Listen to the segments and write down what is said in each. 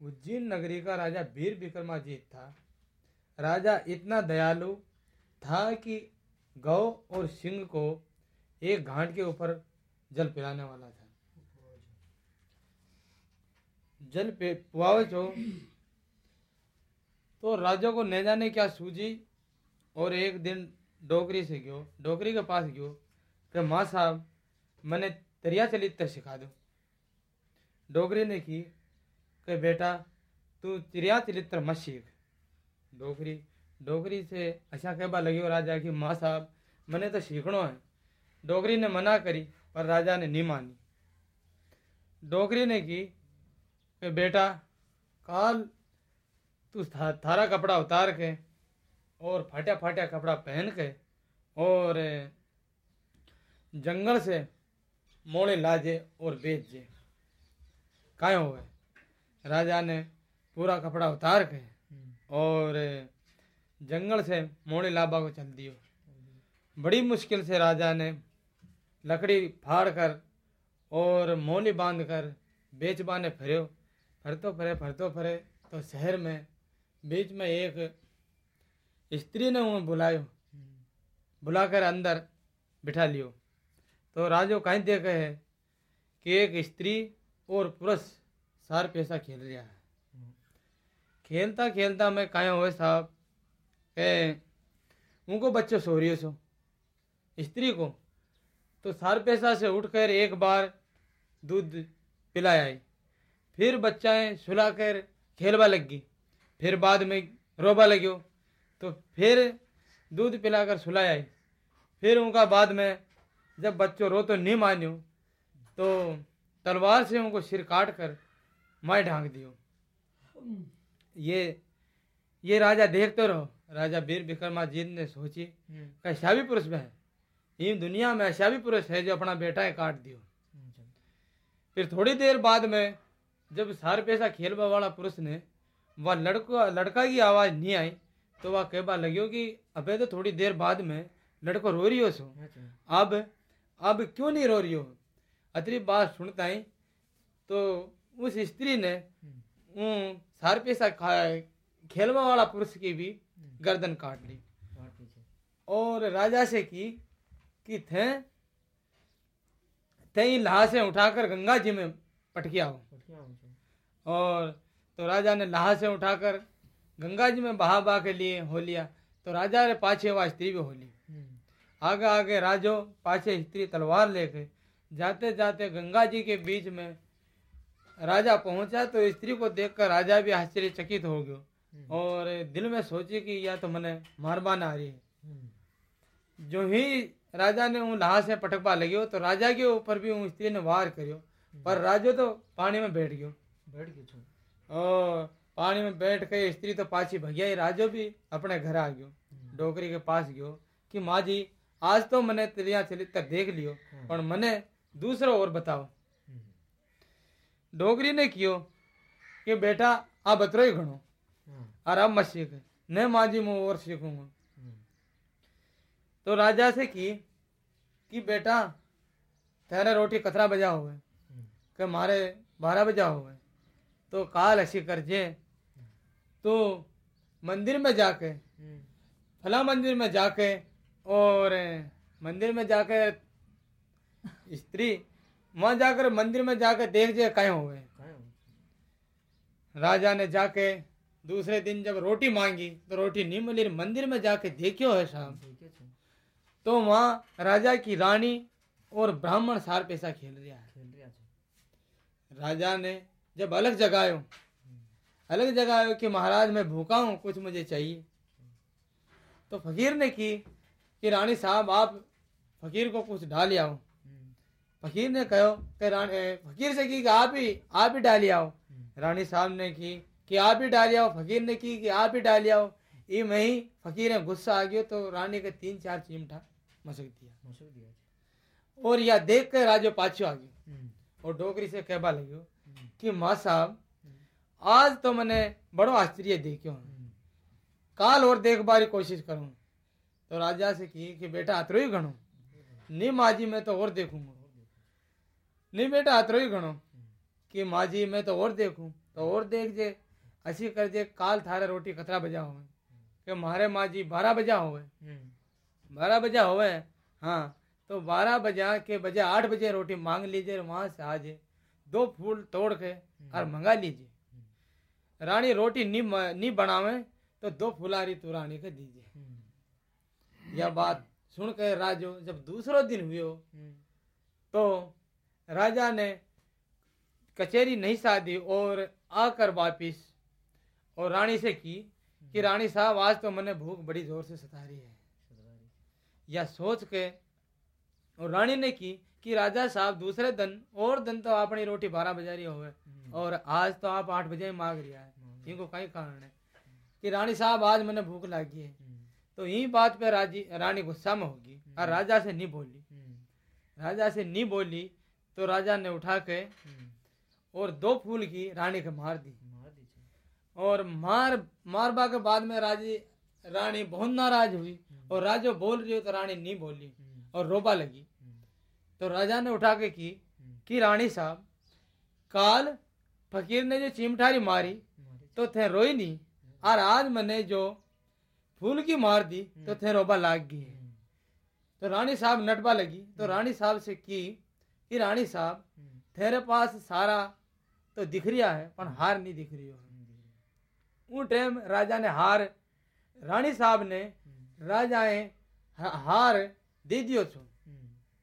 उज्जैन नगरी का राजा वीर विक्रमाजीत था। राजा इतना दयालु था कि गौ और सिंह को एक घाट के ऊपर जल पिलाने वाला था। जल पे पुआवे जो तो राजा को न जाने क्या सूझी और एक दिन डोकरी से गयो। डोकरी के पास गयो कि माँ साहब, मैंने तरिया चलित्र सिखा दो। डोगरी ने की कि बेटा तू तिरिया चरित्र मत सीख। डोगरी डोगरी से अच्छा कहबा लगे राजा की माँ साहब मैंने तो सीखना है। डोगरी ने मना करी पर राजा ने नहीं मानी। डोगरी ने की कि बेटा काल तू था, थारा कपड़ा उतार के और फाटा फाटा कपड़ा पहन के और जंगल से मोड़े लाजे और बेच जे। काय हो राजा ने पूरा कपड़ा उतार के और जंगल से मोड़े लाबा को चल दियो। बड़ी मुश्किल से राजा ने लकड़ी फाड़ कर और मोली बाँध कर बेच बाने फिर। फरतो फरे फरतो फरे तो शहर में बीच में एक स्त्री ने उन्हें बुलायो। बुलाकर अंदर बिठा लियो। तो राजो कहीं देखे है कि एक स्त्री और पुरुष सार पैसा खेल रहा है। खेलता खेलता मैं कहा हुए साहब के उनको बच्चे सो रही सो। स्त्री को तो सार पैसा से उठकर एक बार दूध पिलाया आई फिर बच्चाएँ सुलाकर खेलवा लग। गई फिर बाद में रोबा लग्यो तो फिर दूध पिलाकर सुलाया आई फिर उनका बाद में जब बच्चों रो तो नहीं मान्यो तो तलवार से उनको सिर काट कर मार ढांक दियो। ये ये राजा देखते रहो। राजा वीर विक्रमा विक्रमाजीत ने सोची कि ऐसा भी पुरुष में है। इन दुनिया में ऐसा भी पुरुष है जो अपना बेटा है काट दियो। फिर थोड़ी देर बाद में जब सार पैसा खेलवा वाला पुरुष ने वह लड़का लड़का की आवाज़ नहीं आई तो वह कहबा लगियो कि अबे तो थोड़ी देर बाद में लड़को रो रही हो सो। अब अब क्यों नहीं रो रही हो? अतरी बात सुनता ही तो उस स्त्री ने सार पैसा खेलवा वाला पुरुष की भी गर्दन काट ली। और राजा से की कि थे थे लाह से उठाकर गंगा जी में पटकिया हो। और तो राजा ने लाह से उठाकर गंगा जी में बहा बहा के लिए हो लिया। तो राजा ने पाछे वह स्त्री भी हो ली। आगे आगे राजो पाछे स्त्री तलवार लेके जाते जाते गंगा जी के बीच में राजा पहुँचा तो स्त्री को देखकर राजा भी आश्चर्यचकित हो गयो और दिल में सोचे कि यह तो मैंने मारबान आ रही है जो ही राजा ने उन लाह से पटकवा लगे तो राजा के ऊपर भी उन स्त्री ने वार करियो पर राजो तो पानी में बैठ गयो। बैठ गयो और पानी में बैठ के स्त्री तो पाछी भगिया राजो भी अपने घर आ गयो डोकरी के पास गयो कि माँ जी आज तो मैंने तेरिया चरित्र देख लियो पर मने दूसरा और बताओ। डोगरी ने कियो कि बेटा, आ बतरो ही घणो। और अब मत सीख। न माँ जी मैं और सीखूँगा तो राजा से की, कि बेटा तेरे रोटी कतरा बजा हुए कि मारे बारह बजा हुए तो काल ऐसी कर जे। तो मंदिर में जाके, फला मंदिर में जाके, और मंदिर में जाके स्त्री वहाँ जाकर मंदिर में जाकर देख जे कहे हुए। राजा ने जाके दूसरे दिन जब रोटी मांगी तो रोटी नहीं मिली मंदिर में जाके देखियो है साहब तो। वहाँ राजा की रानी और ब्राह्मण सार पैसा खेल रहा है। राजा ने जब अलग जगायो अलग जगायो कि महाराज मैं भूखा हूँ कुछ मुझे चाहिए। तो फकीर ने की कि रानी साहब आप फकीर को कुछ डाल आओ। फकीर ने कहो कि रानी फकीर से की कि आप ही आप ही डाल आओ। रानी साहब ने की कि आप ही डाल आओ। फकीर ने की कि आप ही डाल आओ। ये में ही फकीर ने गुस्सा आ गया तो रानी के तीन चार चिमटा मसक दिया। मसक दिया। और यह देख कर राजो पाछो आ गयो। और डोगरी से कहबा लग्यो कि माँ साहब आज तो मैंने बड़ो आश्चर्य देखियो। काल और देखबार की कोशिश करूँ। तो राजा से की कि बेटा अतरो ही गणो नहीं माँ जी मैं तो और देखूँगा। नहीं बेटा अतरो ही गणो कि माँ जी, मैं तो और देखूँ तो और देख जे। असी कर जे, काल थारे रोटी कतरा बजा होवे। कि मारे माँ जी बारह बजा होवे। बारह बजा होवे हाँ तो बारह बजा के बजे आठ बजे रोटी मांग लीजिए वहाँ से आज। दो फूल तोड़ के और मंगा लीजिए रानी रोटी नी नी बनावे तो दो फुलारी तू रानी के दीजिए यह बात सुन के राजो, जब दूसरो दिन हुए तो राजा ने कचेरी नहीं साधी और आकर वापिस और रानी से की कि रानी साहब आज तो मैंने भूख बड़ी ज़ोर से सता रही है। या सोच के और रानी ने की कि राजा साहब दूसरे दिन और दिन तो अपनी रोटी बारह बजा रही हो और आज तो आप आठ बजे मांग रिया है। इनको कई कारण है कि रानी साहब आज मैंने भूख लगी है। तो यही बात पे राज़ी रानी गुस्सा में होगी और राजा से नहीं बोली। राजा से नहीं बोली तो राजा ने उठा के और दो फूल की रानी के मार दी। और मार मारबा के बाद में राज़ी रानी बहुत नाराज़ हुई और राजो बोल रही हो तो रानी नहीं बोली और रोबा लगी। तो राजा ने उठा के की कि रानी साहब काल फकीर ने जो चिमठारी मारी तो थे रोई नहीं और आज मैंने जो फूल की मार दी तो थे रोबा लाग गई तो रानी साहब नटबा लगी। तो रानी साहब से की कि रानी साहब तेरे पास सारा तो दिख रिया है पर हार नहीं दिख रही हो। उन टाइम राजा ने हार रानी साहब ने राजाए हार दे दियो छो।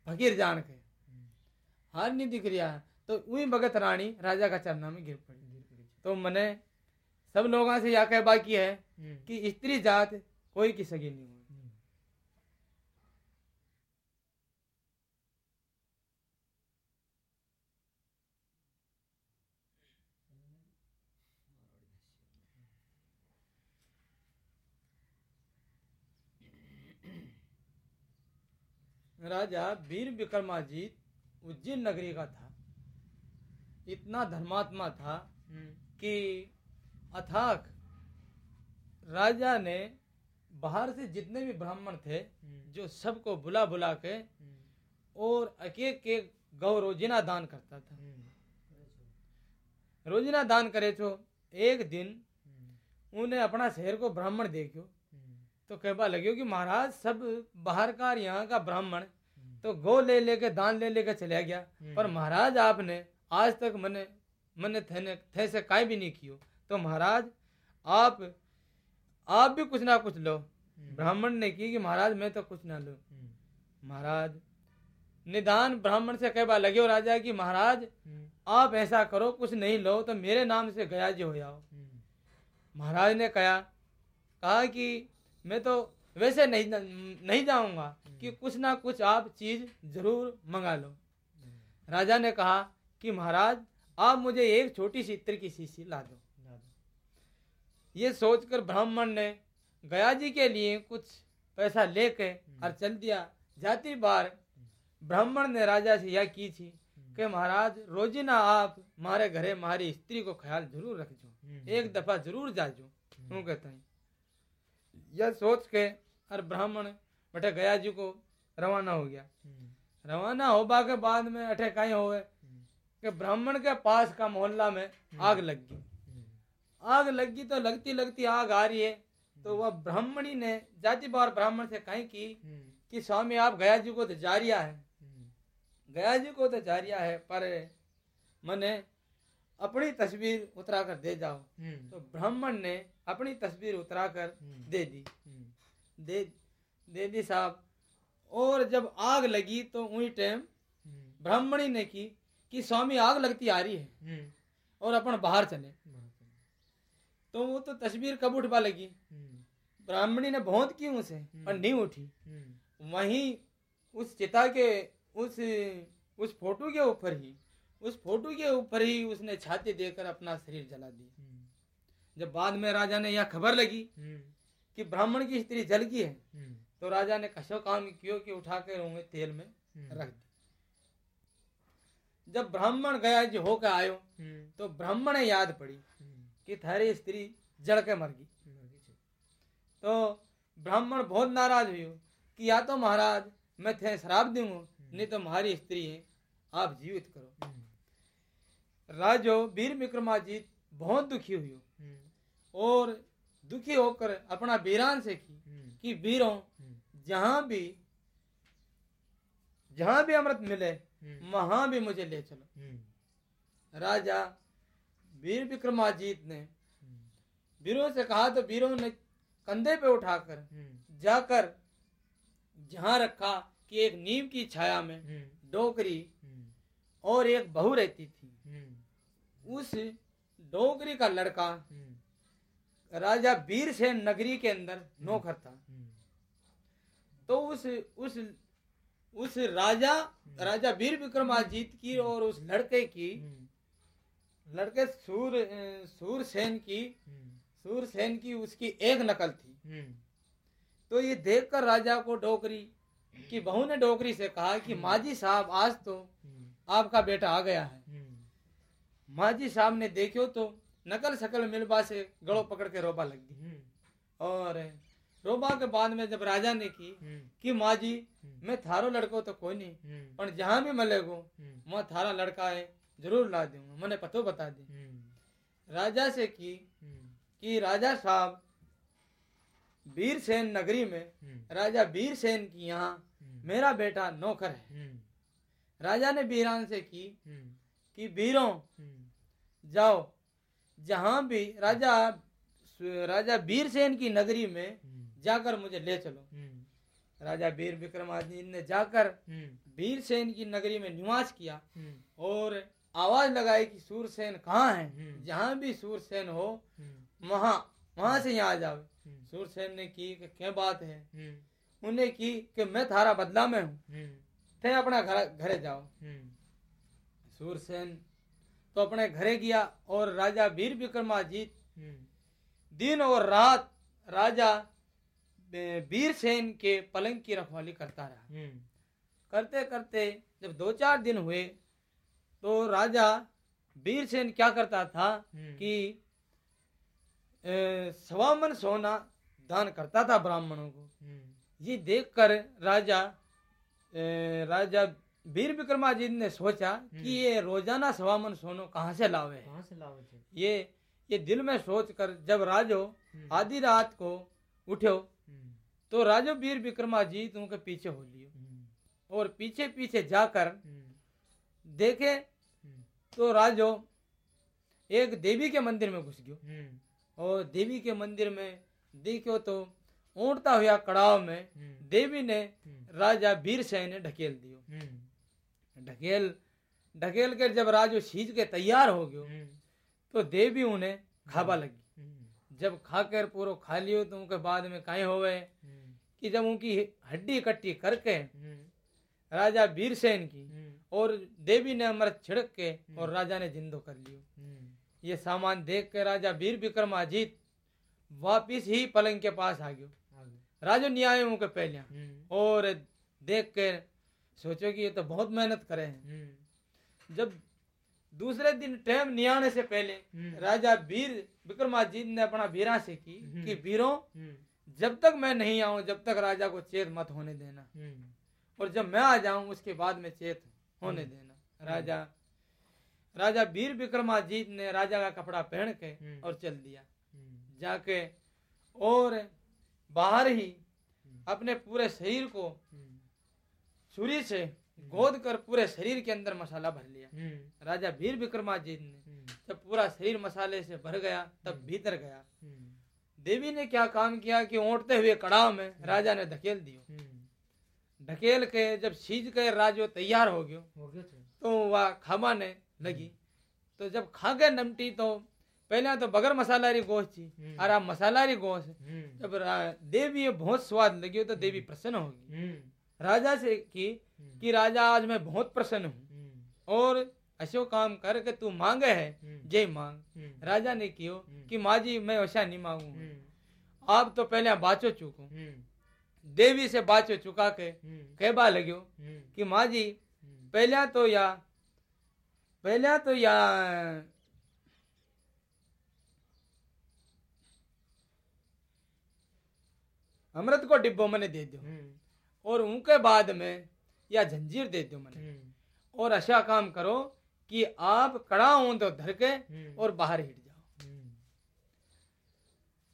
फकीर जान के। हार नहीं दिख रहा है तो वही भगत रानी राजा का चरना में गिर पड़ी। तो मैंने सब लोगों से यह कह बाकी है कि स्त्री जात कोई की सगी नहीं हुई। राजा वीर विक्रमाजीत उज्जैन नगरी का था इतना धर्मात्मा था कि अथाक राजा ने बाहर से जितने भी ब्राह्मण थे जो सबको बुला बुला के और एक एक गौ रोजिना दान करता था। रोजिना दान करे तो एक दिन उन्हें अपना शहर को ब्राह्मण देखो तो कहवा लगे कि महाराज सब बाहर का यहाँ का ब्राह्मण तो गो ले लेके दान ले लेके चला गया। पर महाराज आपने आज तक मने मने थे, थे से काई भी नहीं कियो। तो महाराज आप आप भी कुछ ना कुछ लो। ब्राह्मण ने की कि महाराज मैं तो कुछ ना लो। महाराज निदान ब्राह्मण से कहवा लगे हो राजा कि महाराज आप ऐसा करो कुछ नहीं लो तो मेरे नाम से गया जी हो जाओ। महाराज ने कहा कहा कि मैं तो वैसे नहीं नहीं जाऊँगा कि कुछ ना कुछ आप चीज़ ज़रूर मंगा लो। राजा ने कहा कि महाराज आप मुझे एक छोटी सी इत्र की शीशी ला दो। ये सोचकर ब्राह्मण ने गया जी के लिए कुछ पैसा लेके और चल दिया। जाती बार ब्राह्मण ने राजा से यह की थी कि महाराज रोजिना आप मारे घरे मारी स्त्री को ख्याल ज़रूर रख रखजो एक दफ़ा ज़रूर जाजो। हूँ कहता है यह सोच के और ब्राह्मण बटे गया जी को रवाना हो गया। रवाना होबा के बाद में अठे कहीं होवे कि ब्राह्मण के पास का मोहल्ला में आग लग गई। आग लग गई तो लगती लगती आग आ रही है। तो वह ब्राह्मणी ने जाति बार ब्राह्मण से कहीं की कि स्वामी आप गया जी को तो जारिया है। गया जी को तो जारिया है पर मने अपनी तस्वीर उतरा कर दे जाओ। तो ब्राह्मण ने अपनी तस्वीर उतरा कर दे दी। दे दे दी साहब। और जब आग लगी तो वही टाइम ब्राह्मणी ने की कि स्वामी आग लगती आ रही है। और अपन बाहर चले। तो वो तो तस्वीर कब उठवा लगी? ब्राह्मणी ने बहुत की उसे? पर नहीं उठी। वहीं उस चिता के उस उस फ़ोटो के ऊपर ही उस फ़ोटो के ऊपर ही उसने छाती देकर अपना शरीर जला दिया। जब बाद में राजा ने यह खबर लगी कि ब्राह्मण की स्त्री जल गई है तो राजा ने कशो काम कियो कि उठा कर उन्हें तेल में रख दी जब ब्राह्मण गया जो होकर आयो तो ब्राह्मण याद पड़ी कि थारी स्त्री जड़ के मर गई। तो ब्राह्मण बहुत नाराज़ हुई कि या तो महाराज मैं थे शराब दूँगा नहीं तो हमारी स्त्री है आप जीवित करो। राजो वीर विक्रमाजीत बहुत दुखी हुई और दुखी होकर अपना वीरान से की, कि वीरों, जहाँ भी जहाँ भी अमृत मिले, वहाँ भी मुझे ले चलो। राजा वीर विक्रमाजीत ने वीरों से कहा तो वीरों ने कंधे पे उठाकर जाकर जहाँ रखा कि एक नीम की छाया में डोकरी और एक बहू रहती थी। उस डोकरी का लड़का हम्म, राजा वीर सेन नगरी के अंदर नौकर था। हम्म, तो उस उस उस राजा राजा वीर विक्रमाजीत की और उस लड़के की हम्म, लड़के सूर सूरसेन की हम्म, सूरसेन की उसकी एक नकल थी। हम्म, तो ये देखकर राजा को डोकरी की बहू ने डोकरी से कहा कि माजी साहब आज तो हम्म, आपका बेटा आ गया है। हम्म, माजी साहब ने देखो तो नकल शकल मिलबा से गड़ो पकड़ के रोबा लग गई हम्म, और रोबा के बाद में जब राजा ने की हम्म, कि माँ जी हम्म, मैं थारो लड़को तो कोई नहीं हम्म, पर जहाँ भी मिलेगो हम्म, मैं थारा लड़का है ज़रूर ला दूँगा मैंने पतो बता दी। हम्म, राजा से की हम्म, कि राजा साहब वीर सेन नगरी में हम्म, राजा वीर सेन की यहाँ हम्म, मेरा बेटा नौकर है। हम्म, राजा ने बीरान से की हम्म, कि वीरों हम्म, जाओ। जहाँ भी राजा राजा वीर सेन की नगरी में हम्म, जाकर मुझे ले चलो। हम्म, राजा वीर विक्रमादित्य ने जाकर हम्म, वीर सेन की नगरी में निवास किया और आवाज़ लगाई कि सूरसेन कहाँ है। जहाँ भी सूरसेन हो वहाँ वहाँ से यहाँ आ जाओ। सूरसेन ने की कि क्या बात है? उन्हें की कि मैं थारा बदला में हूँ। थे अपना घर घरे जाओ। सूरसेन तो अपने घरे गया और राजा वीर विक्रमाजीत हम्म, दिन और रात राजा वीर सेन के पलंग की रखवाली करता रहा। हम्म, करते करते जब दो चार दिन हुए तो राजा वीर सेन क्या करता था हम्म, कि ए, सवा मन सोना दान करता था ब्राह्मणों को। ये देखकर राजा ए, राजा वीर विक्रमाजीत ने सोचा कि ये रोज़ाना सवा मन सोनो कहाँ से लावे? कहाँ से लावे थे? ये ये दिल में सोच कर जब राजो हम्म, आधी रात को उठो हम्म, तो राजो वीर विक्रमाजीत उनके पीछे हो लियो। हम्म, और पीछे पीछे जाकर हम्म, देखे हम्म, तो राजो एक देवी के मंदिर में घुस गयो। हम्म, और देवी के मंदिर में देखो तो ऊँटता हुआ कड़ाव में हम्म, देवी ने हम्म, राजा वीर सैन ने ढकेल दियो। हम्म, ढकेल ढकेल कर जब राजो सींच के तैयार हो गयो हम्म, तो देवी उन्हें खाबा लगी। हम्म, जब खाकर पूरो खा लियो तो उनके बाद में होवे हम्म, कि जब उनकी हड्डी इकट्ठी करके हम्म, राजा वीर सेन की हम्म, और देवी ने अमृत छिड़क के और राजा ने जिंदो कर लियो। हम्म, ये सामान देख के राजा वीर विक्रमाजीत वापिस ही पलंग के पास आ गयो। राजो न्याय मुँह के पहले हम्म, और देख कर सोचो कि ये तो बहुत मेहनत करे हैं। हम्म, जब दूसरे दिन टाइम नियाने से पहले हम्म, राजा वीर विक्रमाजीत ने अपना वीरा से की हम्म। कि वीरों जब तक मैं नहीं आऊँ जब तक राजा को चेत मत होने देना। और जब मैं आ जाऊँ उसके बाद में चेत होने। देना। राजा राजा वीर विक्रमाजीत ने राजा का कपड़ा पहन के। और चल दिया। जाके और बाहर ही अपने पूरे शरीर को छुरी से गोद कर पूरे शरीर के अंदर मसाला भर लिया। हम्म, राजा वीर विक्रमाजीत ने हम्म, जब पूरा शरीर मसाले से भर गया तब हम्म। भीतर गया। देवी ने क्या काम किया कि ओटते हुए कड़ाव में राजा ने धकेल दियो। ढकेल के जब सीज के राजो तैयार हो गयो तो वह खामाने लगी। तो जब खा गए नमटी तो पहले तो बगैर मसालारी गोश थी। और अब मसालारी हम्म, जब देवी बहुत स्वाद लगी तो देवी प्रसन्न होगी राजा से की हम्म, कि राजा आज मैं बहुत प्रसन्न हूँ। हम्म, और ऐसो काम कर के तू मांगे है हम्म, जय मांग राजा ने कियो। कि माँ जी मैं ऐसा नहीं मांगू आप तो पहले बाचो चुको। देवी से बाचो चुका के कहबा लग्यो हम्म, कि माँ जी पहले तो या पहले तो या अमृत को डिब्बो मैंने दे दो और उनके बाद में या जंजीर दे दो मैंने। हम्म, और ऐसा काम करो कि आप कड़ा हो तो धर के हम्म, और बाहर हिट जाओ।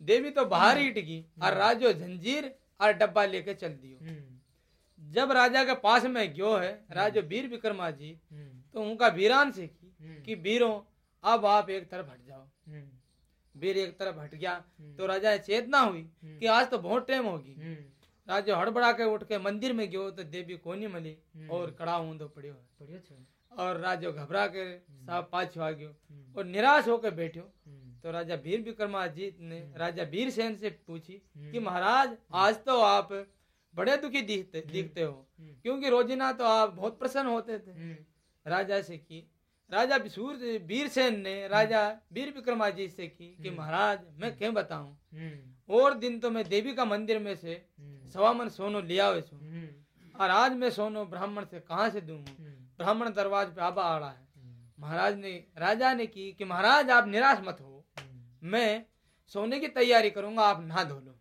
देवी तो बाहर ही टिकी और राजो जंजीर और डब्बा लेके चल दियो। हम्म, जब राजा के पास में गयो है राजो वीर विक्रमा जी हम्म, तो उनका वीरान से की हम्म, कि वीरों अब आप एक तरफ़ हट जाओ। हम्म, वीर एक तरफ़ हट गया हम्म, तो राजा चेतना हुई हम्म, कि आज तो बहुत टाइम होगी राजा हड़बड़ा के उठ के मंदिर में गयो तो देवी को नहीं मिली। और कड़ा ऊंधो पड़ियो और राजा घबरा के साहब पाछो आ गयो और निराश होकर बैठो तो राजा वीर विक्रमाजीत ने राजा वीर सेन से पूछी कि। महाराज आज तो आप बड़े दुखी दिखते दिखते हो क्योंकि रोजिना तो आप बहुत प्रसन्न होते थे राजा से की राजा सूर वीर सेन ने राजा वीर विक्रमाजीत से की कि महाराज मैं क्या बताऊँ और दिन तो मैं देवी का मंदिर में से सवा मन सोनो लिया हुए छू हम्म, और आज मैं सोनो ब्राह्मण से कहाँ से दूँ? हम्म, ब्राह्मण दरवाज पे आबा आड़ा है। हम्म, महाराज ने राजा ने की कि महाराज आप निराश मत हो। मैं सोने की तैयारी करूँगा आप नहा धो लो।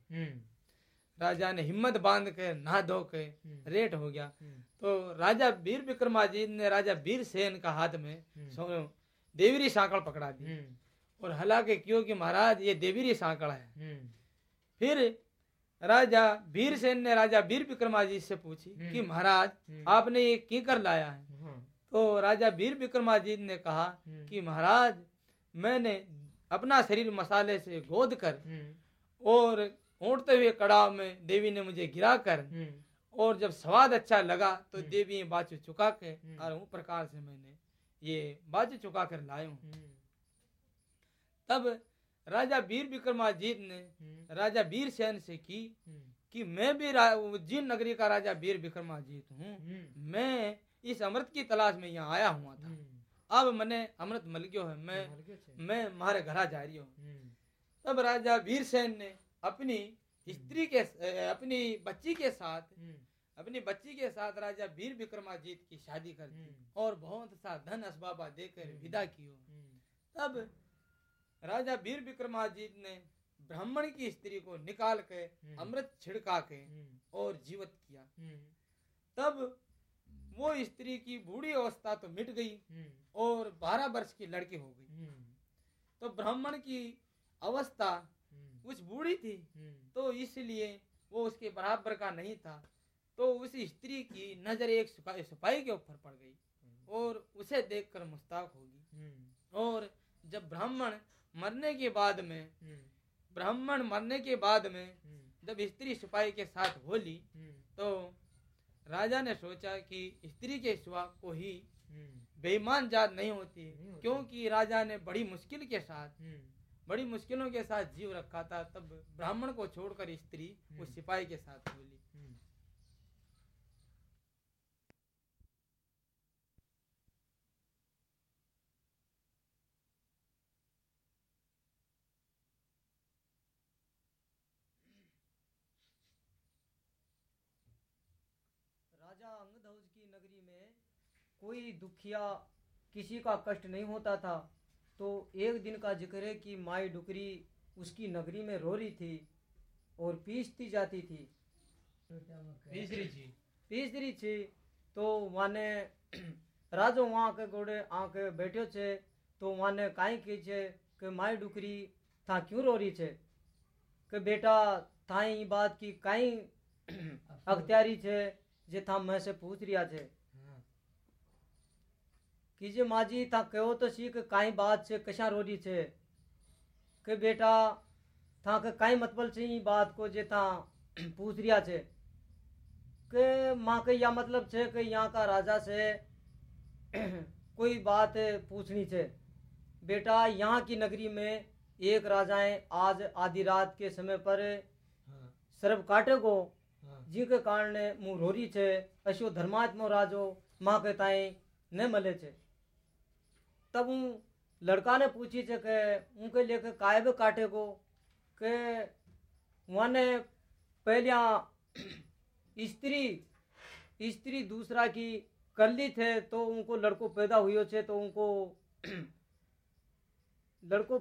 राजा ने हिम्मत बाँध के नहा धो के। रेट हो गया। तो राजा वीर विक्रमाजीत ने राजा वीर सेन का हाथ में हम्म। सो देवीरी सांकड़ पकड़ा दी। और हालाँकि क्यों कि महाराज ये देवीरी सांकड़ है। फिर राजा वीर सेन ने राजा वीर विक्रमाजीत से पूछी हम्म। कि महाराज हम्म। आपने ये की कर लाया है हाँ, तो राजा वीर विक्रमाजीत ने कहा हम्म। कि महाराज मैंने अपना शरीर मसाले से गोद कर हम्म, और उठते हुए कड़ाव में देवी ने मुझे गिरा कर हम्म, और जब स्वाद अच्छा लगा तो हम्म। देवी ये बाजू चुका के हम्म। और उस प्रकार से मैंने ये बाजू चुका कर लाए हूँ हम्म, तब राजा वीर विक्रमाजीत ने हम्म, राजा वीर सेन से की हम्म, कि मैं भी उज्जैन नगरी का राजा वीर विक्रमाजीत हूँ हम्म, मैं इस अमृत की तलाश में यहाँ आया हुआ था। अब मैंने अमृत मिल गयो है मैं। मैं मारे घरा जा रही हूँ। तब राजा वीर सेन ने अपनी स्त्री के अपनी बच्ची के साथ अपनी बच्ची के साथ राजा वीर विक्रमाजीत की शादी कर दी और बहुत सा धन असबाबा देकर। विदा कियो। तब राजा वीर विक्रमाजीत ने ब्राह्मण की स्त्री को निकाल के हम्म। अमृत छिड़का के हम्म, और जीवित किया। हम्म, तब वो स्त्री की बूढ़ी अवस्था तो मिट गई और बारह वर्ष की लड़की हो गई। तो ब्राह्मण की अवस्था कुछ बूढ़ी थी तो इसलिए वो उसके बराबर का नहीं था। तो उस स्त्री की नज़र एक सिपाही के ऊपर पड़ गई और उसे देखकर मुस्ताक होगी और जब ब्राह्मण मरने के बाद में हम्म, ब्राह्मण मरने के बाद में हम्म, जब स्त्री सिपाही के साथ होली हम्म, तो राजा ने सोचा कि स्त्री के सिवा को ही बेईमान जात नहीं होती नहीं। क्योंकि राजा ने बड़ी मुश्किल के साथ बड़ी मुश्किलों के साथ जीव रखा था तब ब्राह्मण को छोड़कर स्त्री उस। सिपाही के साथ होली। राजा अंगध्वज की नगरी में कोई दुखिया किसी का कष्ट नहीं होता था तो एक दिन का ज़िक्र है कि माई डुकरी उसकी नगरी में रो रही थी और पीसती जाती थी। पीस रही थी तो माने राजो वहाँ के गोड़े आके बैठो छे तो माने काई की छे कि माई डुकरी था क्यों रो रही छे? कि बेटा था ई बात की काई अख्तियारी छे जे था मैं से पूछ रिया छे। हाँ, कि जे माजी था कहो तो सी कि काई बात से कशा रो रही छे? कि बेटा था के काई मतलब छे ई बात को जे था पूछ रिया छे? કે माँ के या मतलब छे कि यहाँ का राजा से कोई बात पूछनी छे? बेटा यहाँ की नगरी में एक राजाएँ आज आधी रात के समय पर हाँ, सर्व काटे को हाँ, जिनके कारण मुँह रोरी छे अशो धर्मात्मा राजो माँ के ताई न मले छे। तब हूँ लड़का ने पूछी थे के उनके लेके काय भी काटे को? के वहाँ ने पहलिया स्त्री स्त्री दूसरा की कर ली थे तो उनको लड़को पैदा हुयो छे तो उनको लड़को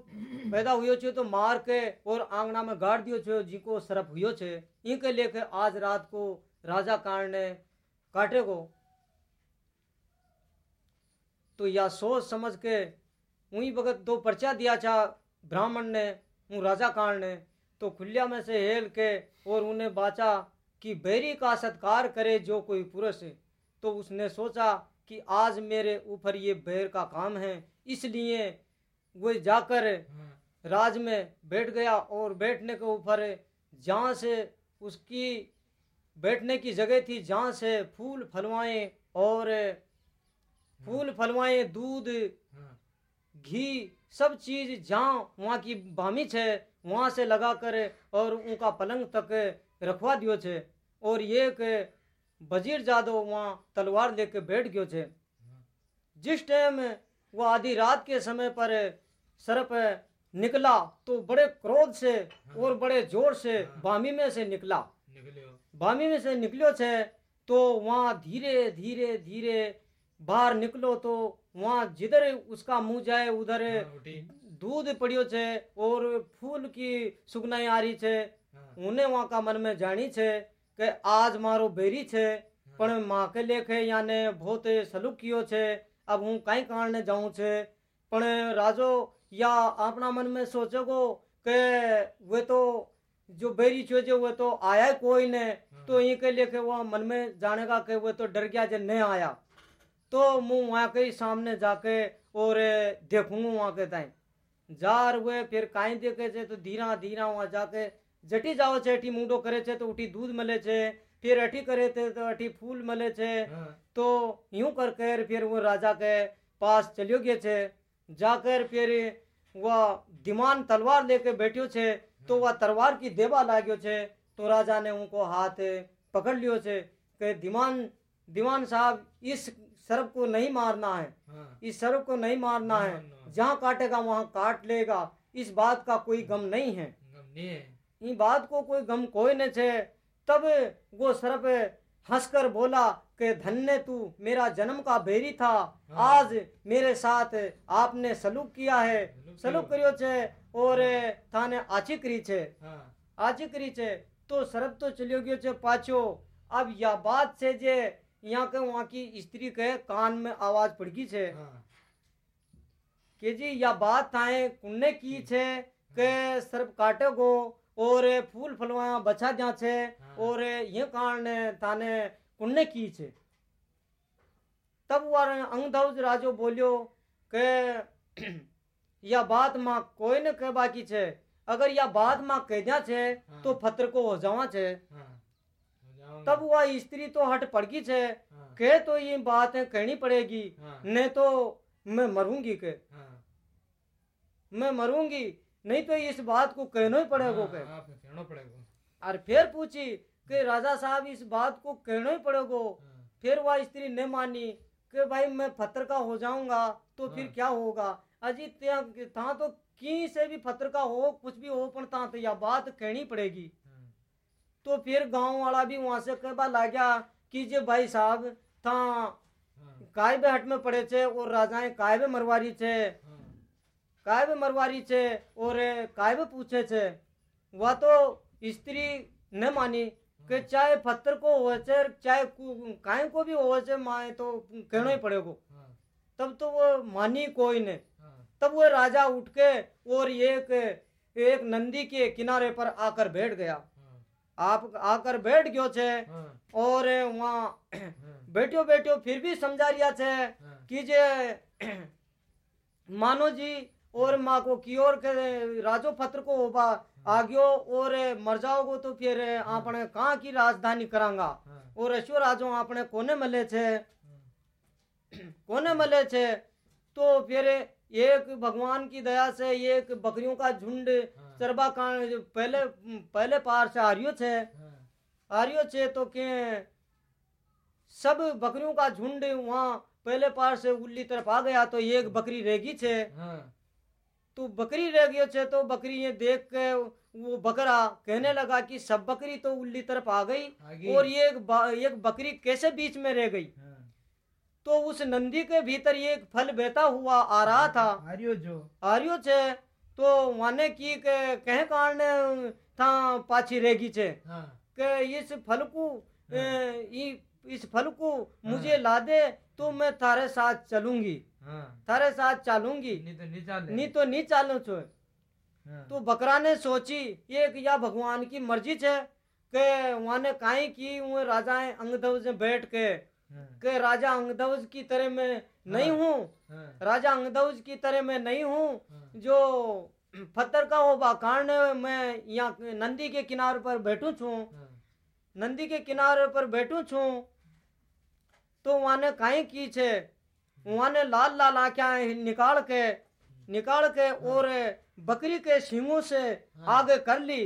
पैदा हुयो छे तो मार के और आंगना में गाड़ दियो छे जिको सरफ हुयो छे इनके लेके आज रात को राजा कांड ने काटे को तो या सोच समझ के वही वक्त दो पर्चा दिया था ब्राह्मण ने हूँ राजा कांड ने। तो खुलिया में से हेल के और उन्हें बाचा कि बैरी का सत्कार करे जो कोई पुरुष तो उसने सोचा कि आज मेरे ऊपर ये बैर का काम है इसलिए वो जाकर हाँ, राज में बैठ गया और बैठने के ऊपर जहाँ से उसकी बैठने की जगह थी जहाँ से फूल फलवाएँ और फूल फलवाए दूध हाँ, घी सब चीज़ जहाँ वहाँ की बामिच है वहाँ से लगा कर और उनका पलंग तक रखवा दियो छे। और एक वज़ीर जादव वहाँ तलवार लेके बैठ गयो छे। जिस टाइम वो आधी रात के समय पर सर्प निकला तो बड़े क्रोध से और बड़े ज़ोर से बामी में से निकला। बामी में से निकलो छे तो वहाँ धीरे धीरे धीरे बाहर निकलो तो वहाँ जिधर उसका मुंह जाए उधर हाँ, उठी दूध पड़ियो छे और फूल की सुगनाई आ रही छे हाँ, उन्हें वहाँ का मन में जानी छे કે આજ મારો બેરી છે પણ માં કે લેખે યાને बहुत સલુક कियो છે अब હું કાંઈ કારણે જાઉં છે પણ राजो या अपना मन में सोचोगो કે वे तो जो बेरी छो जो वो तो आया ही कोई ने तो यही के लेके वो मन में जानेगा कि वो तो डर गया जो नहीं आया तो मुँह वहाँ के सामने जाके और देखूँगा वहाँ के ताई जार हुए फिर काई देखे छे तो धीरा धीरा वहाँ जाके जटी जाओ छे अठी मुंडो करे छे तो उठी दूध मिले छे फिर अठी करे थे तो अठी फूल मिले छे। हाँ। तो यूँ करके फिर वो राजा के पास चलियो गए छे। जाकर फिर वह दिमान तलवार लेके बैठियो छे तो हाँ। वह तलवार की देवा लागो छे। तो राजा ने उनको हाथ पकड़ लियो छे के दिमान दीवान साहब इस सर्प को नहीं मारना है। हाँ, इस सर्प को नहीं मारना है। जहाँ काटेगा वहाँ काट लेगा। इस बात का कोई गम नहीं है। नहीं है। ई बात को कोई गम कोई न छे। तब वो सर्प हंसकर बोला कि धन्य तू मेरा जन्म का बेरी था। हाँ। आज मेरे साथ आपने सलूक किया है। सलूक। करियो छे और थाने आची करी छे। हाँ, आची करी छे। तो सर्प तो चलियो गयो छे पाछो। अब या बात से जे यहाँ के वहाँ की स्त्री के कान में आवाज़ पड़की छे। हाँ। के जी या बात थाए कुन्ने की छे के हाँ। सर्प काटे गो और फूल फलवा बचा जा छे हाँ। और ये कारण थाने कुन्ने की छे। तब वार अंगधाउज राजो बोलियो के या बात माँ कोई न कह बाकी छे। अगर या बात माँ कह जा छे तो फतर को हो जावा छे। हाँ। तो तब वह स्त्री तो हट पड़गी छे। हाँ, के तो ये बात कहनी पड़ेगी। हाँ, नहीं तो मैं मरूँगी के हाँ, मैं मरूँगी नहीं तो इस बात को कहना ही पड़ेगा हाँ, के कहना पड़ेगा। और फिर पूछी कि राजा साहब इस बात को कहना ही पड़ेगा। हाँ, फिर वह स्त्री ने मानी कि भाई मैं पत्थर का हो जाऊँगा तो फिर हाँ। क्या होगा? अजी था तो की से भी पत्थर का हो कुछ भी हो पर ता तो यह बात कहनी पड़ेगी। हाँ, तो फिर गाँव वाला भी वहाँ से कई बार ला गया कि जे भाई साहब था हाँ, काय बे हट में पड़े छे और राजाएँ काय बे मरवारी छे हाँ, काय बे मरवारी छे और काय बे पूछे छे वह तो स्त्री न मानी कि चाहे पत्थर को हो छे चाहे काय को भी हो छे माए तो कहना ही पड़ेगा। हाँ, तब तो वो मानी कोई ने हाँ, तब वो राजा उठ के और एक एक नंदी के किनारे पर आकर बैठ गया। हाँ, आप आकर बैठ गयो छे हाँ, और वहाँ हाँ, बैठो बैठो फिर भी समझा रिया छे हाँ, कि जे मानो जी और माँ को की के राजो पत्र को होबा आग्यो और मर जाओगो तो फिर आपने कहाँ की राजधानी करांगा? और अश्व राजो आपने कोने मले छे? कोने मले छे? तो फिर एक भगवान की दया से एक बकरियों का झुंड चरबा का पहले पहले पार से आर्यो छे। हाँ, आर्यो छे तो के सब बकरियों का झुंड वहाँ पहले पार से उल्ली तरफ़ आ गया तो एक बकरी रेगी छे। हाँ, तो बकरी रह गयो छे तो बकरी ये देख के वो बकरा कहने लगा कि सब बकरी तो उल्ली तरफ़ आ गई और ये एक, एक बकरी कैसे बीच में रह गई? हाँ, तो उस नंदी के भीतर ये एक फल बहता हुआ आ रहा था। आर्यो जो। आर्यो छे तो माने की के कहे कारण था पाछी रेगी छे हाँ, के इस फल को ई- इस फल को मुझे ला दे तो मैं थारे साथ चलूँगी हाँ, थारे साथ चलूँगी नहीं तो नहीं चाले नहीं तो नहीं चालू छो हाँ। तो बकरा ने सोची एक या भगवान की मर्ज़ी छे के वाने काई की वो राजा अंगदवज से बैठ के हाँ। के राजा अंगदवज की तरह मैं नहीं हूँ। हाँ। राजा अंगदवज की तरह मैं नहीं हूँ। हाँ। जो पत्थर का हो बाकारण मैं यहाँ नंदी के किनारे पर बैठू छू। हाँ। नंदी के किनारे पर बैठू छू तो वाने काई की छे वाने लाल लाल आख्या निकाल के निकाल के और बकरी के सींगों से आगे कर ली।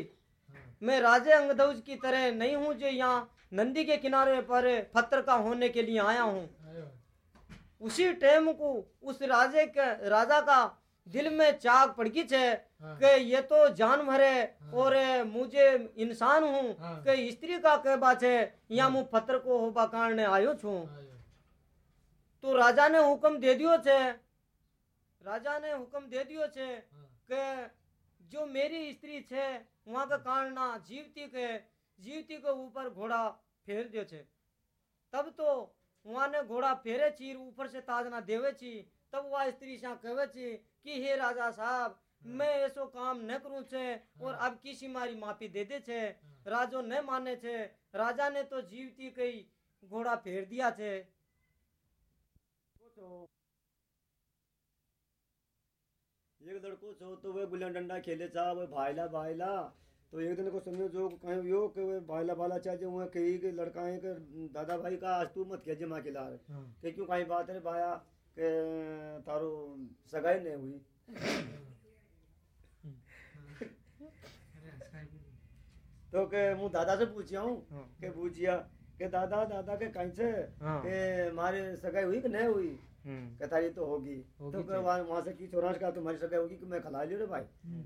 हाँ। मैं राजे अंगदौज की तरह नहीं हूँ जो यहाँ नंदी के किनारे पर पत्थर का होने के लिए आया हूँ। उसी टाइम को उस राजे के राजा का दिल में चाक पड़की छे हाँ। कि ये तो जानवर है और मुझे इंसान हूँ हाँ। कि स्त्री का कहबा छे यहाँ मुँह पत्थर को होबा कारण आयो छू। तो राजा ने हुक्म दे दियो छे राजा ने हुक्म दे दियो छे हाँ। कि जो मेरी स्त्री छे वहाँ का कारण ना जीवती के जीवती के ऊपर घोड़ा फेर दियो छे। तब तो वहाँ ने घोड़ा फेरे चीर ऊपर से ना देवे छी तब वह स्त्री से कहे छी कि हे राजा साहब मैं ऐसो काम न करूँ छे और अब किसी मारी माफ़ी दे दे छे। राजो न माने छे। राजा ने तो जीवती कई घोड़ा फेर दिया छे। एक लड़को छो तो वे गुल्ला डंडा खेले चा वे भाईला भाईला। तो एक दिन को समझो जो कहीं यो कि वे भाईला भाला चाहे वो कही कि लड़का है कि दादा भाई का आज तू मत खेजे माँ के लार हाँ। कि क्यों कहीं बात है भाया कि तारो सगाई नहीं हुई तो के मैं दादा से पूछिया हूँ हाँ। के पूछिया कि दादा दादा के कहीं से हाँ। कि मारे सगाई हुई कि नहीं हुई हम्म। कि तारी तो होगी। तो। वहाँ वहाँ से की चौरास का तुम्हारी सगाई होगी कि मैं खिला लियो रे भाई?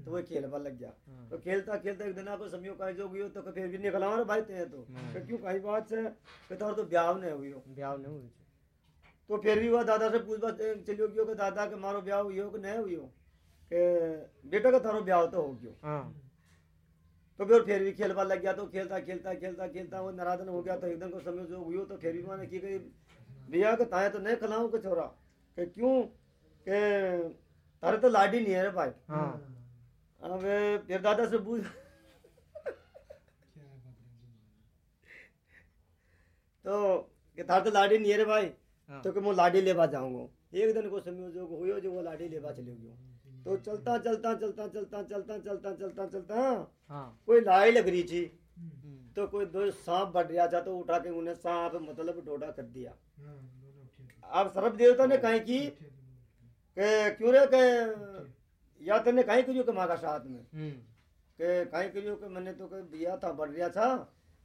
तो वो खेल पर लग गया। हाँ। तो खेलता खेलता एक दिन आपको समझो का जो गयो तो फिर भी निकला रे भाई ते तो। हाँ। क्यों कहीं बात से? कि तार तो ब्याह नहीं हुई हो। ब्याह नहीं हुई। तो फिर भी वह दादा से पूछ बात चलियो कि दादा के मारो ब्याह हुई हो कि नहीं हुई हो? कि बेटा का तारो ब्याह तो हो गयो। हाँ। तो फिर फिर भी खेल खेलवा लग गया। तो खेलता खेलता खेलता खेलता वो नाराजन हो गया। तो एकदम को समझो जो हुई हो तो फिर भी मैंने की गई भैया के ताए तो नहीं खिलाऊं के छोरा कि क्यों के तारे तो लाडी नहीं है रे भाई हाँ अब फिर दादा से पूछ तो कि तार तो लाडी नहीं है रे भाई हाँ। तो कि मैं लाडी लेवा जाऊँगा एक दिन को समझो जो हुई जो वो लाडी लेवा चले गयो तो चलता चलता चलता चलता चलता चलता चलता चलता हाँ कोई लाई लग रही थी तो कोई दो सांप बढ़ रहा था तो उठा के उन्हें सांप मतलब डोडा कर दिया। अब सर्प देवता ने कहीं की के क्यों रे के या तने कहीं करियो के माँ का साथ में। हम्म, के कहीं करियो के मैंने तो के दिया था बढ़ रहा था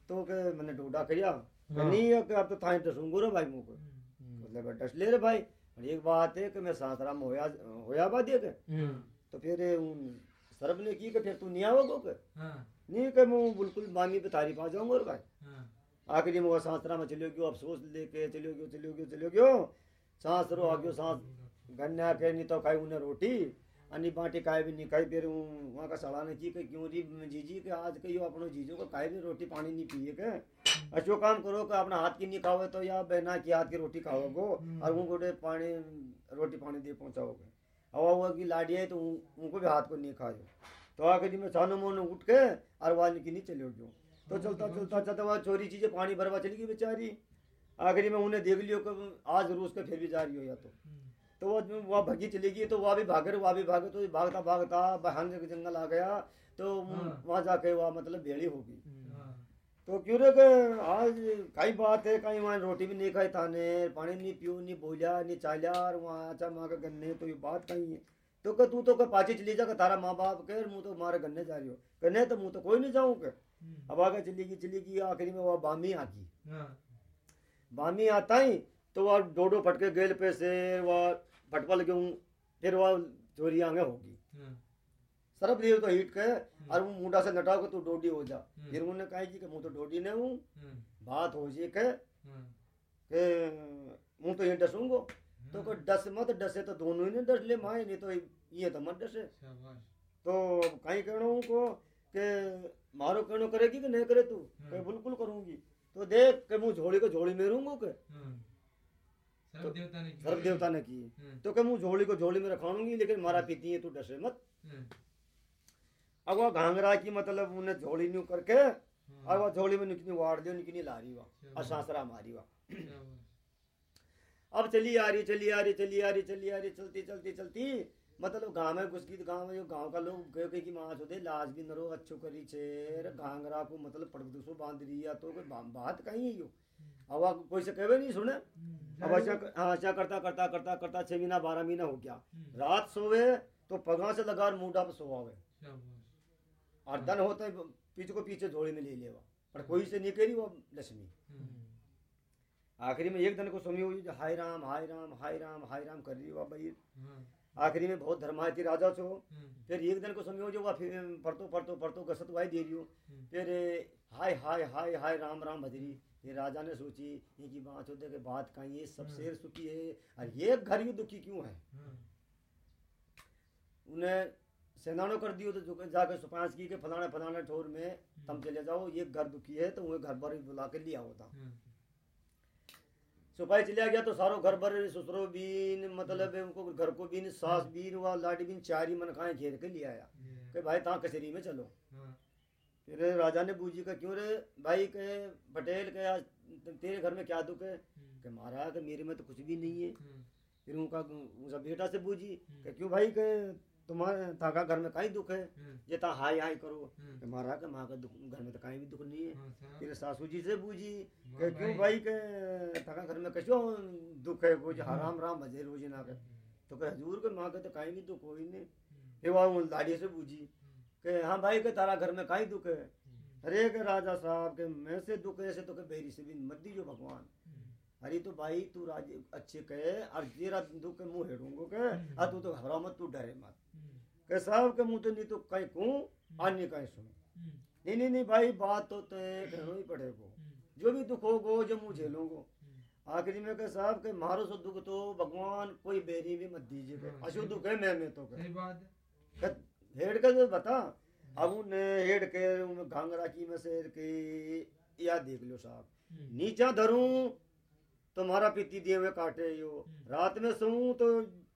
तो के मैंने डोडा करिया के हाँ। नहीं है कि अब तो थाई डसूंगो रे भाई मुँह को मतलब डस ले रे भाई। और एक बात है कि मैं सासरा में होया होया बा दे के। हम्म, तो फिर उन सर्प ने की कि फिर तू नहीं आओगे के? हाँ, नहीं कि मैं बिल्कुल मामी पे तारी पा जाऊँगा रे भाई हाँ, आखिरी में सांसरा में चलियो गयो अफसोस लेके चलियो गयो चलियो गयो चलियो गयो सांस रो आ गयो सांस गन्ना के नहीं तो खाई उन्हें रोटी अन्नी बाटी खाए भी नहीं खाई फिर वहाँ का सड़ा ने की कि क्यों री जीजी के आज के यो अपनो जीजो को खाए भी रोटी पानी नहीं पिए के। अच्छो काम करो कि अपना हाथ की नहीं खाओगे तो या बहना की हाथ की रोटी खाओगे और उनको पानी रोटी पानी दे पहुँचाओगे। हवा हुआ की लाडी है तो उनको भी हाथ को नहीं खाओ तो आखिरी मैं छानो मोनो उठ के और वहाँ की नहीं चले गयो। तो चलता चलता चलता वहाँ चोरी चीज़ें पानी भरवा चली गई बेचारी। आखिरी में उन्हें देख लियो कि आज रूस के फिर भी जा रही हो या तो। तो वो वहाँ भगी चली गई तो वहाँ भी भागे वहाँ भी भागे तो भागता भागता बहान के जंगल आ गया। तो हाँ। वहाँ जाके वहाँ मतलब भेड़ी होगी हाँ, तो क्यों रे के आज कई बात है कहीं वहाँ रोटी भी नहीं खाई थाने पानी नहीं पियो नहीं बोलिया नहीं चालिया और वहाँ अच्छा माँ के गन्ने तो ये बात कहीं है। तो कह तू तो कह पाची चली जा तारा माँ बाप के मुँह तो मारे गन्ने जा रही हो। गन्ने तो मुँह तो कोई नहीं जाऊँ के अब आगे चली गई चली गई आखिरी में वह बामी आ गई हाँ, बामी आता ही तो वह डोडो फटके गेल पे से वह फटपल गेहूँ फिर वह चोरी आगे होगी हाँ, सरफ दिए तो हिट के और वो मुंडा से नटाओ के तू डोडी हो जा। हम्म। फिर उन्होंने कहा कि मुँह तो डोडी नहीं हूँ। हाँ, बात हो जी के हाँ, के मुँह तो ये डसूंगो तो को डस मत डसे तो दोनों ही ने डस ले माए नहीं तो ये तो मत डसे। तो कहीं कहना को के मारो कहनो करेगी कि नहीं करे तू? हम्म। बिल्कुल करूँगी। तो देख के मुँह झोली को झोली में रहूंगो के। हाँ, सर्व देवता ने सर्व देवता ने की। हाँ, तो के मुँह झोली को झोली में रखाऊँगी लेकिन मारा पीती है तू डसे मत। हाँ, अब वो घांगरा की मतलब उन्हें झोली न्यू करके और वो झोली में निकनी वाड़ दियो निकनी ला रही हुआ और सासरा मारी हुआ अब चली आ रही चली आ रही चली आ रही चली आ रही चलती चलती चलती। मतलब गाँव में घुस गई तो गाँव में जो गाँव का लोग कहे कहे कि माँ छोदे लाज भी नरो अच्छो करी छे घांगरा को मतलब पड़क दूसरो बाँध रही है तो कोई बात कहीं है यो? अब आप कोई से कहे नहीं सुने? अब ऐसा हाँ ऐसा करता करता करता करता छह महीना बारह महीना हो गया। रात सोवे तो पगा से लगा मुंडा पे सोवावे। और धन होता पीछे को पीछे झोली में ले लेवा। पर कोई से नहीं करी वो लक्ष्मी। आखिरी में एक दिन को सुनी हुई हाय राम हाय राम हाय राम हाय राम कर रही हुआ भाई। आखिरी में बहुत धर्मायती राजा छो। फिर एक दिन को समझो जो वह फिर पढ़तो पढ़तो पढ़तो गसत वाई दे रही हो। फिर हाय हाय हाय हाय राम राम भजरी। ये राजा ने सोची इनकी बात होते के बात कहीं ये सब शेर सुखी है और ये घर ही दुखी क्यों है? उन्हें सेनानो कर दियो तो जो- जाके सुपांस की के फलाने फलाने ठोर में तुम चले जाओ ये घर दुखी है तो वह घर पर ही बुला के लिया होता सुपाई चलिया गया तो सारो घर भर ससुरो बीन मतलब उनको घर को बीन सास बीन व लाडी बीन चारी मन खाए घेर के ले आया। कि भाई ता कचहरी में चलो। फिर राजा ने बूझी का क्यों रे? भाई के पटेल के आज तेरे घर में क्या दुख है? कि महाराज मेरे में तो कुछ भी नहीं है। फिर उनका उनका बेटा से बूझी कि क्यों भाई के तुम्हारे ताका घर में कहीं दुख है? ये ता हाय हाय करो। कि महाराज के माँ का दुख घर में तो कहीं भी दुख नहीं है। फिर सासू जी से बूझी। कि क्यों भाई। के ताका घर में कशो दुख है कुछ हराम राम भजे रोज ना के तो कहे हजूर के माँ के तो कहीं भी दुख हो ही नहीं फिर वह लाड़ी से बूझी। कि हाँ भाई के तारा घर में कहीं दुख है? अरे के राजा साहब के मैं से दुख ऐसे तो के बेरी से भी मत दीजो भगवान। अरे तो भाई तू राज अच्छे कहे और तेरा दुख के मुँह हेड़ूंगो के और तू तो घबरा मत तू डरे मत। साहब के मुँह तो नहीं तो कहीं कहूँ अन्य कहीं सुनो। नहीं नहीं नहीं भाई बात तो तय कहना ही पड़ेगो जो भी दुख होगो जो मुँह झेलोगो आखिरी में के साहब के मारो सो दुख तो भगवान कोई बेरी भी मत दीजिए। के अशुभ दुख है मैं मैं तो के सही बात हेड के तो बता। अब उन्हें हेड के घांगरा की में से के या देख लो साहब। नीचा धरूं तुम्हारा पित्ती दिए हुए काटे यो। रात में सोऊं तो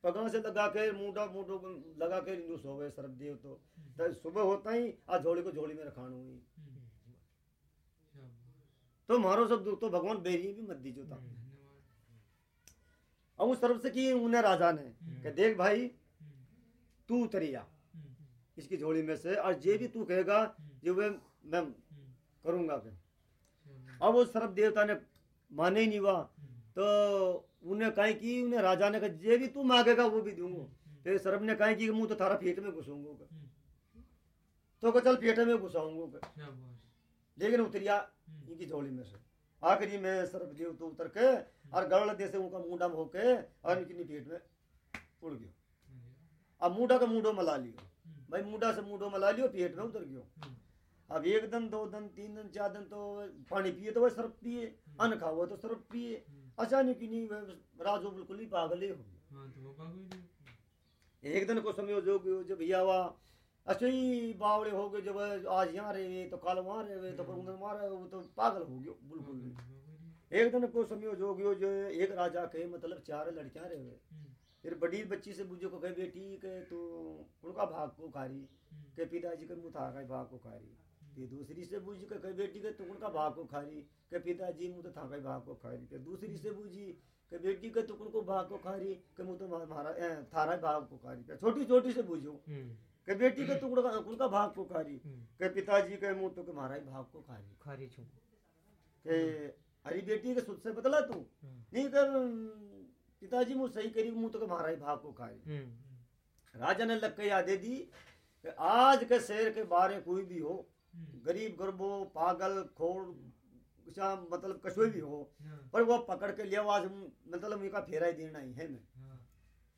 पगा से लगा के मुंडा मुंडो लगा के न्यू सोवे सर्द दियो तो। तो सुबह होता ही आ झोली को झोली में रखाणु हुई। तो मारो सब दुख तो भगवान बेरी भी मत दीजो था अब उस तरफ़ से की उन्हें राजा ने कि देख भाई तू उतरिया इसकी झोली में से और जे भी तू कहेगा ये वे मैं करूँगा के अब उस सरब देवता ने माने ही नहीं हुआ। तो उन्हें कहीं की उन्हें राजा ने कहा जे भी तू मांगेगा वो भी दूँगा। फिर सरब ने कहीं की मुँह तो थारा पेट में घुसूँगा तो कहा चल पेट में घुसाऊँगा लेकिन उतरिया इनकी झोली में से। आखिरी में सरब देव तो उतर के और गरल दे से उनका मुंडा में होके और इनकी पेट में उड़ गयो। अब मुंडा का मुंडो मला लियो। भाई मुंडा से मुंडो मला लियो पेट में उतर गयो। अब एक दिन दो दिन तीन दिन चार दिन तो पानी पिए तो वह सरफ पिए अन्न खाओ तो सरफ पिए। अचानक ही नहीं राजो बिल्कुल ही पागल ही हो। गया एक दिन को समय जो जब भैया हुआ अच्छे ही बावड़े हो गए जब आज यहाँ रहे तो कल वहाँ रहे तो फिर वहाँ रहे वो तो पागल हो गयो बिल्कुल एक दिन को समय जो गयो जो एक राजा के मतलब चार लड़कियाँ रहे फिर बड़ी बच्ची से बुझो को कहे बेटी के तो उनका भाग को खारी के पिताजी के मुँह था का भाग को खारी फिर दूसरी से बूझी के कहे बेटी के तो उनका भाग को खारी के पिताजी मुँह तो था का भाग को खारी फिर दूसरी से बूझी के बेटी के तो उनको भाग को खारी के मुँह तो हमारा थारा भाग को खारी फिर छोटी छोटी से बूझो के बेटी के तो उनका उनका भाग को खारी के पिताजी के मुँह तो के ही भाग को खारी। खारी छू। के अरे बेटी के सुध से बदला तू? नहीं कर पिताजी मुँह सही करी मुँह तो के ही भाग को खारी। राजा ने लग के यादें दी आज के शहर के बारे कोई भी हो गरीब गरबो पागल या मतलब कशोई भी हो पर वो पकड़ के लिया आज मतलब इनका फेरा ही देना ही है मैं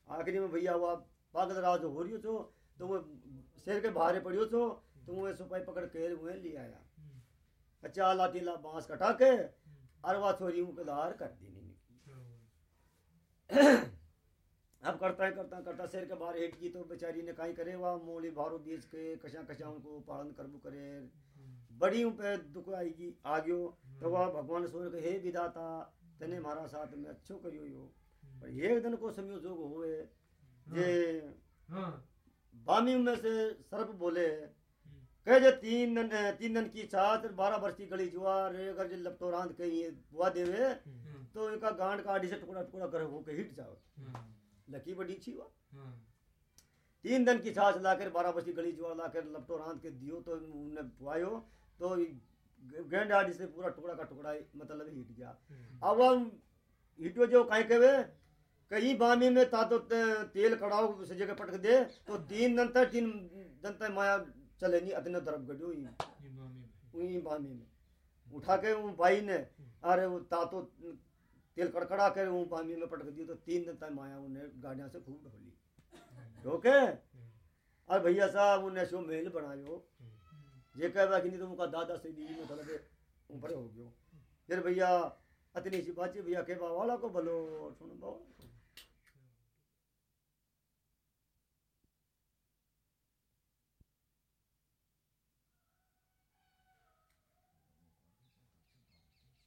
आखिरी में भैया हुआ पागल राज हो रही हो तो तो वो शहर के बाहर पड़ियो तो तो वो सिपाही पकड़ के वो ले आया। अच्छा ला तीला बाँस कटा के अरवा वह छोरी के दार कर दी नहीं अब करता है करता करता शेर के बाहर हेट की तो बेचारी ने कहीं करे वह मोली भारो बीज के कशा कशा उनको पालन करबू करे। बड़ी पे दुख आएगी आ गयो तो वह भगवान सोच के हे विदाता तने मारा साथ में अच्छो करियो यो। पर एक दिन को समय जोग हुए जे बामी में से सर्प बोले कह जे तीन दिन तीन दिन की छात्र बारह वर्ष की गली जुआर अगर जे लपटो रांध के ये बुआ देवे तो इनका गांड का आड़ी से टुकड़ा टुकड़ा करे हो के हिट जाओ। छी हुआ। तीन दिन की छाछ लाकर बारह की गली जुआर लाकर लपटो रांध के दियो तो उन्हें पुआयो तो गेंड आड़ी से पूरा टुकड़ा का टुकड़ा मतलब हिट गया। अब हम हिटो जो काहे कहे कहीं बामी में ता तो ते- तेल कड़ाओ से जगह पटक दे तो तीन दिन तक तीन दिन तक माया चले नहीं अपने तरफ़ गड्यो ही। बामी में। उठा के वो भाई ने अरे वो ता तो तेल कड़कड़ा कर वो बामी में पटक दियो तो तीन दिन तक माया उन्हें गाड़ियाँ से खूब ढोली। ओके? और भैया साहब, उन्हें शो मेल बनायो ये कह कि नहीं तो उनका दादा से बीवी में थोड़ा ऊपर हो गयो। फिर भैया, अतनी सी बात भैया के वाला को बोलो, सुन बाबा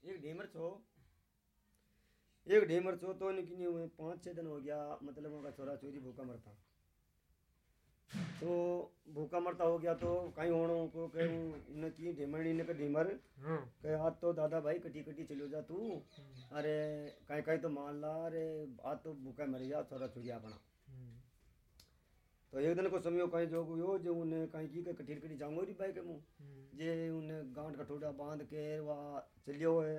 एक ढीमर छो। एक ढीमर छो तो निकली हुए पाँच छः दिन हो गया मतलब उनका छोरा चोरी भूखा मरता। तो भूखा मरता हो गया तो कहीं होना को के उन्हें की ढीमर ने के ढीमर के आज तो दादा भाई कटी कटी चलो जा तू। अरे कहीं कहीं तो मान ला अरे आज तो भूखा मर गया छोरा चोरी अपना। तो एक दिन को समय कहीं जो यो जो उन्हें कहीं की के कटी कटी जाऊँगा भाई के मुँह। जे उन्हें गांठ कठोड़ा बाँध के वहाँ चलियो है।